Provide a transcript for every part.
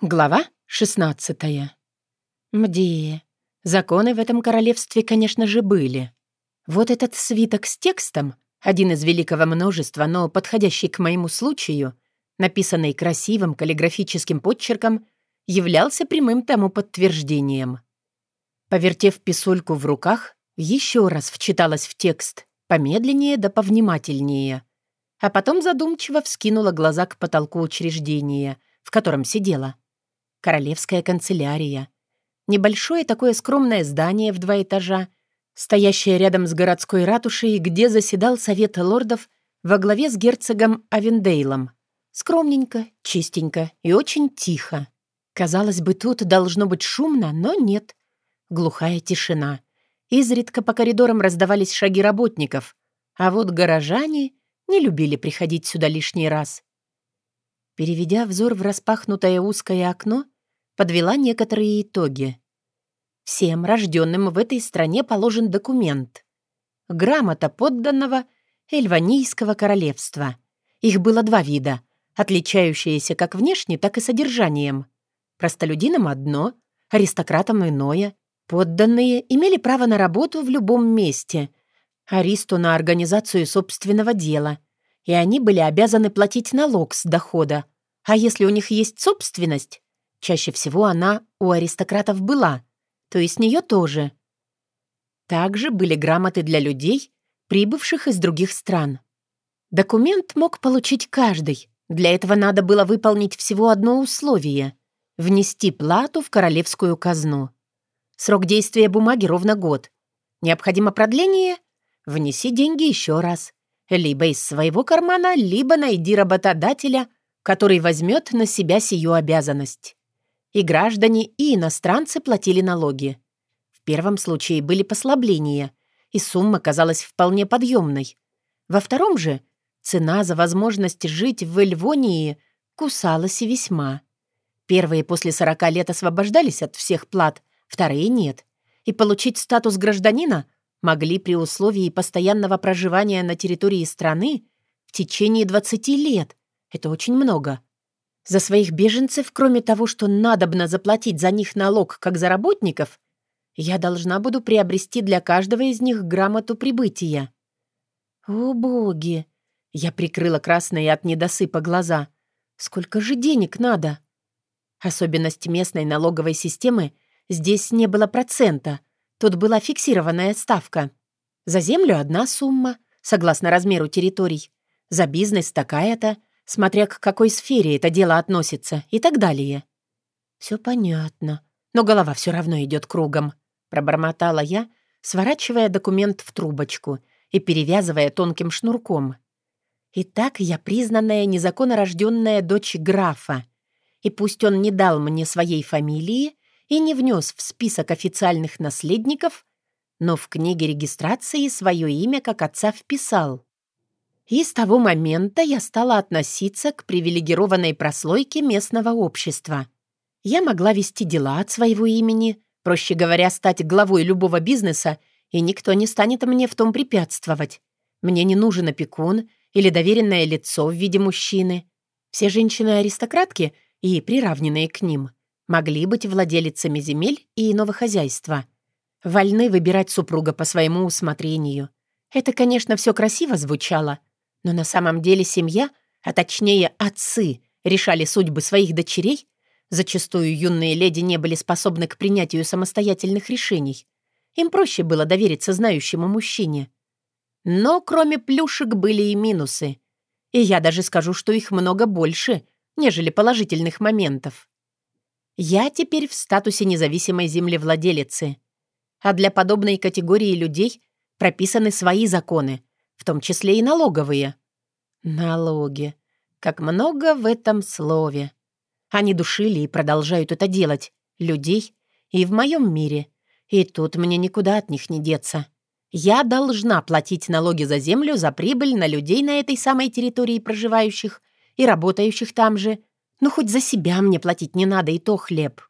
Глава 16 Мди. Законы в этом королевстве, конечно же, были. Вот этот свиток с текстом, один из великого множества, но подходящий к моему случаю, написанный красивым каллиграфическим подчерком, являлся прямым тому подтверждением. Повертев писульку в руках, еще раз вчиталась в текст, помедленнее да повнимательнее, а потом задумчиво вскинула глаза к потолку учреждения, в котором сидела. Королевская канцелярия. Небольшое такое скромное здание в два этажа, стоящее рядом с городской ратушей, где заседал совет лордов во главе с герцогом Авендейлом. Скромненько, чистенько и очень тихо. Казалось бы, тут должно быть шумно, но нет. Глухая тишина. Изредка по коридорам раздавались шаги работников, а вот горожане не любили приходить сюда лишний раз. Переведя взор в распахнутое узкое окно, подвела некоторые итоги. Всем рожденным в этой стране положен документ. Грамота подданного Эльванийского королевства. Их было два вида, отличающиеся как внешне, так и содержанием. Простолюдинам одно, аристократам иное. Подданные имели право на работу в любом месте, аристу на организацию собственного дела, и они были обязаны платить налог с дохода. А если у них есть собственность, Чаще всего она у аристократов была, то есть с нее тоже. Также были грамоты для людей, прибывших из других стран. Документ мог получить каждый. Для этого надо было выполнить всего одно условие — внести плату в королевскую казну. Срок действия бумаги ровно год. Необходимо продление — внеси деньги еще раз. Либо из своего кармана, либо найди работодателя, который возьмет на себя сию обязанность. И граждане, и иностранцы платили налоги. В первом случае были послабления, и сумма казалась вполне подъемной. Во втором же цена за возможность жить в Эльвонии кусалась и весьма. Первые после 40 лет освобождались от всех плат, вторые нет. И получить статус гражданина могли при условии постоянного проживания на территории страны в течение 20 лет. Это очень много. За своих беженцев, кроме того, что надобно заплатить за них налог как за работников, я должна буду приобрести для каждого из них грамоту прибытия. О, боги! Я прикрыла красные от недосыпа глаза. Сколько же денег надо? Особенность местной налоговой системы здесь не было процента. Тут была фиксированная ставка. За землю одна сумма, согласно размеру территорий. За бизнес такая-то — смотря к какой сфере это дело относится и так далее. Все понятно, но голова все равно идет кругом», — пробормотала я, сворачивая документ в трубочку и перевязывая тонким шнурком. «Итак, я признанная незаконнорожденная дочь графа, и пусть он не дал мне своей фамилии и не внес в список официальных наследников, но в книге регистрации свое имя как отца вписал. И с того момента я стала относиться к привилегированной прослойке местного общества. Я могла вести дела от своего имени, проще говоря, стать главой любого бизнеса, и никто не станет мне в том препятствовать. Мне не нужен опекун или доверенное лицо в виде мужчины. Все женщины-аристократки и приравненные к ним могли быть владелицами земель и иного хозяйства. Вольны выбирать супруга по своему усмотрению. Это, конечно, все красиво звучало — но на самом деле семья, а точнее отцы, решали судьбы своих дочерей, зачастую юные леди не были способны к принятию самостоятельных решений. Им проще было довериться знающему мужчине. Но кроме плюшек были и минусы. И я даже скажу, что их много больше, нежели положительных моментов. Я теперь в статусе независимой землевладелицы. А для подобной категории людей прописаны свои законы, в том числе и налоговые. Налоги. Как много в этом слове. Они душили и продолжают это делать. Людей и в моем мире. И тут мне никуда от них не деться. Я должна платить налоги за землю, за прибыль на людей на этой самой территории проживающих и работающих там же. Ну, хоть за себя мне платить не надо, и то хлеб.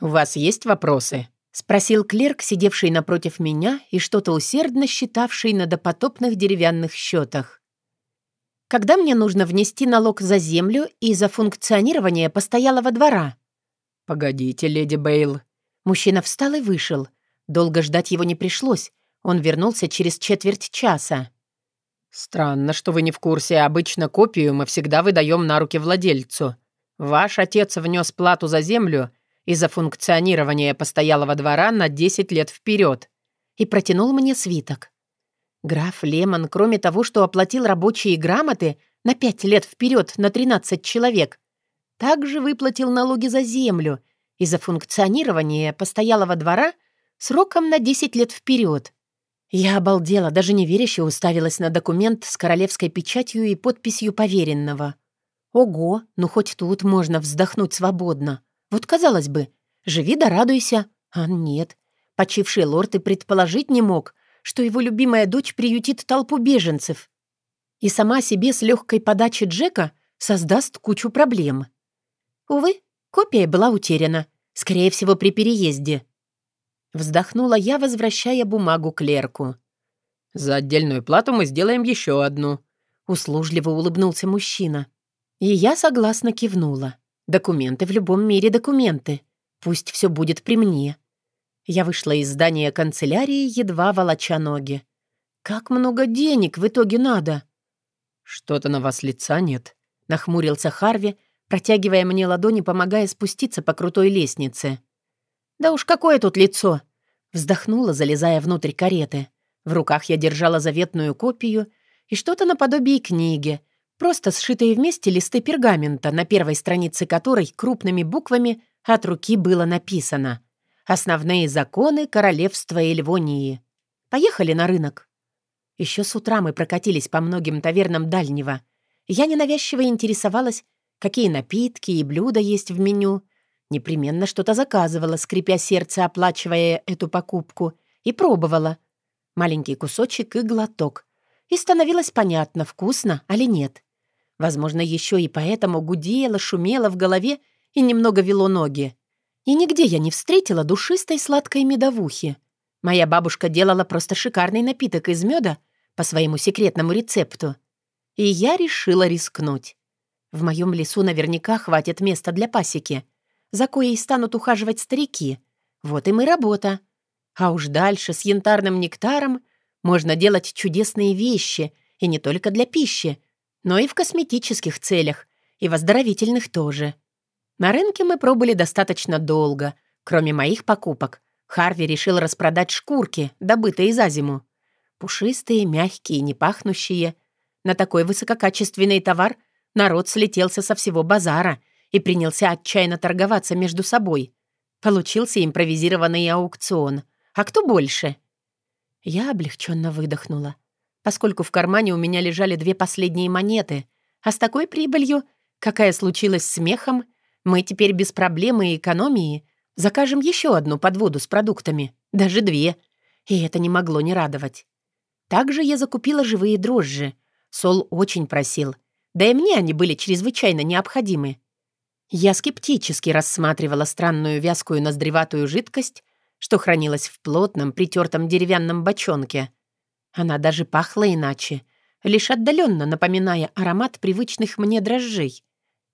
«У вас есть вопросы?» — спросил клерк, сидевший напротив меня и что-то усердно считавший на допотопных деревянных счетах. когда мне нужно внести налог за землю и за функционирование постоялого двора?» «Погодите, леди Бейл». Мужчина встал и вышел. Долго ждать его не пришлось. Он вернулся через четверть часа. «Странно, что вы не в курсе. Обычно копию мы всегда выдаем на руки владельцу. Ваш отец внес плату за землю и за функционирование постоялого двора на 10 лет вперед и протянул мне свиток. Граф Лемон, кроме того, что оплатил рабочие грамоты на 5 лет вперед на 13 человек, также выплатил налоги за землю и за функционирование постоялого двора сроком на 10 лет вперед. Я обалдела, даже неверяще уставилась на документ с королевской печатью и подписью поверенного. Ого, ну хоть тут можно вздохнуть свободно. Вот, казалось бы, живи да радуйся, а нет. Почивший лорд и предположить не мог, что его любимая дочь приютит толпу беженцев. И сама себе с легкой подачи Джека создаст кучу проблем. Увы, копия была утеряна, скорее всего, при переезде. Вздохнула я, возвращая бумагу клерку. «За отдельную плату мы сделаем еще одну», — услужливо улыбнулся мужчина. И я согласно кивнула. Документы в любом мире документы. Пусть все будет при мне. Я вышла из здания канцелярии, едва волоча ноги. Как много денег в итоге надо? Что-то на вас лица нет, нахмурился Харви, протягивая мне ладони, помогая спуститься по крутой лестнице. Да уж какое тут лицо! Вздохнула, залезая внутрь кареты. В руках я держала заветную копию и что-то наподобие книги — Просто сшитые вместе листы пергамента, на первой странице которой крупными буквами от руки было написано «Основные законы королевства Эльвонии». Поехали на рынок. Еще с утра мы прокатились по многим тавернам Дальнего. Я ненавязчиво интересовалась, какие напитки и блюда есть в меню. Непременно что-то заказывала, скрипя сердце, оплачивая эту покупку, и пробовала. Маленький кусочек и глоток. И становилось понятно, вкусно или нет. Возможно, еще и поэтому гудело, шумело в голове и немного вело ноги. И нигде я не встретила душистой сладкой медовухи. Моя бабушка делала просто шикарный напиток из меда по своему секретному рецепту. И я решила рискнуть. В моем лесу наверняка хватит места для пасеки, за коей станут ухаживать старики. Вот им и работа. А уж дальше с янтарным нектаром можно делать чудесные вещи, и не только для пищи, но и в косметических целях, и в оздоровительных тоже. На рынке мы пробыли достаточно долго. Кроме моих покупок, Харви решил распродать шкурки, добытые за зиму. Пушистые, мягкие, не пахнущие. На такой высококачественный товар народ слетелся со всего базара и принялся отчаянно торговаться между собой. Получился импровизированный аукцион. А кто больше? Я облегченно выдохнула поскольку в кармане у меня лежали две последние монеты, а с такой прибылью, какая случилась с мехом, мы теперь без проблемы и экономии закажем еще одну подводу с продуктами, даже две, и это не могло не радовать. Также я закупила живые дрожжи. Сол очень просил, да и мне они были чрезвычайно необходимы. Я скептически рассматривала странную вязкую ноздреватую жидкость, что хранилась в плотном, притертом деревянном бочонке — она даже пахла иначе, лишь отдаленно напоминая аромат привычных мне дрожжей.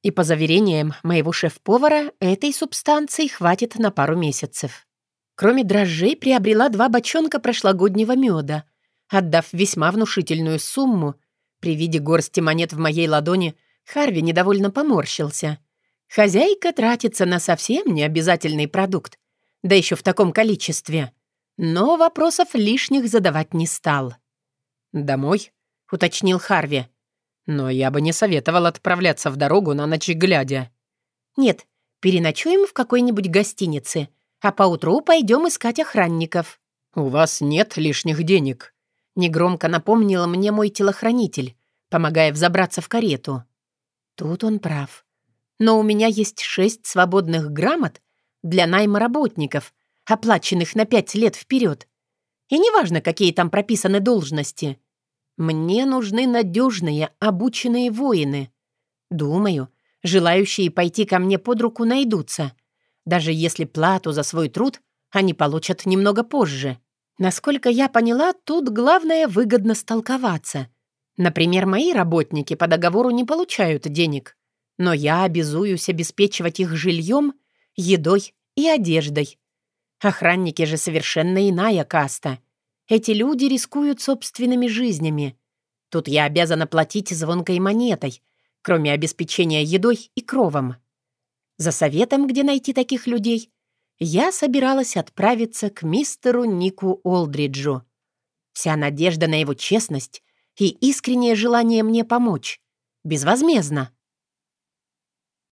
И по заверениям моего шеф-повара, этой субстанции хватит на пару месяцев. Кроме дрожжей, приобрела два бочонка прошлогоднего меда. Отдав весьма внушительную сумму, при виде горсти монет в моей ладони, Харви недовольно поморщился. Хозяйка тратится на совсем необязательный продукт, да еще в таком количестве но вопросов лишних задавать не стал. «Домой?» — уточнил Харви. «Но я бы не советовал отправляться в дорогу на ночь глядя». «Нет, переночуем в какой-нибудь гостинице, а поутру пойдем искать охранников». «У вас нет лишних денег», — негромко напомнил мне мой телохранитель, помогая взобраться в карету. Тут он прав. Но у меня есть шесть свободных грамот для найма работников, оплаченных на пять лет вперед. И неважно, какие там прописаны должности. Мне нужны надежные, обученные воины. Думаю, желающие пойти ко мне под руку найдутся. Даже если плату за свой труд они получат немного позже. Насколько я поняла, тут главное выгодно столковаться. Например, мои работники по договору не получают денег, но я обязуюсь обеспечивать их жильем, едой и одеждой. Охранники же совершенно иная каста. Эти люди рискуют собственными жизнями. Тут я обязана платить звонкой монетой, кроме обеспечения едой и кровом. За советом, где найти таких людей, я собиралась отправиться к мистеру Нику Олдриджу. Вся надежда на его честность и искреннее желание мне помочь. Безвозмездно.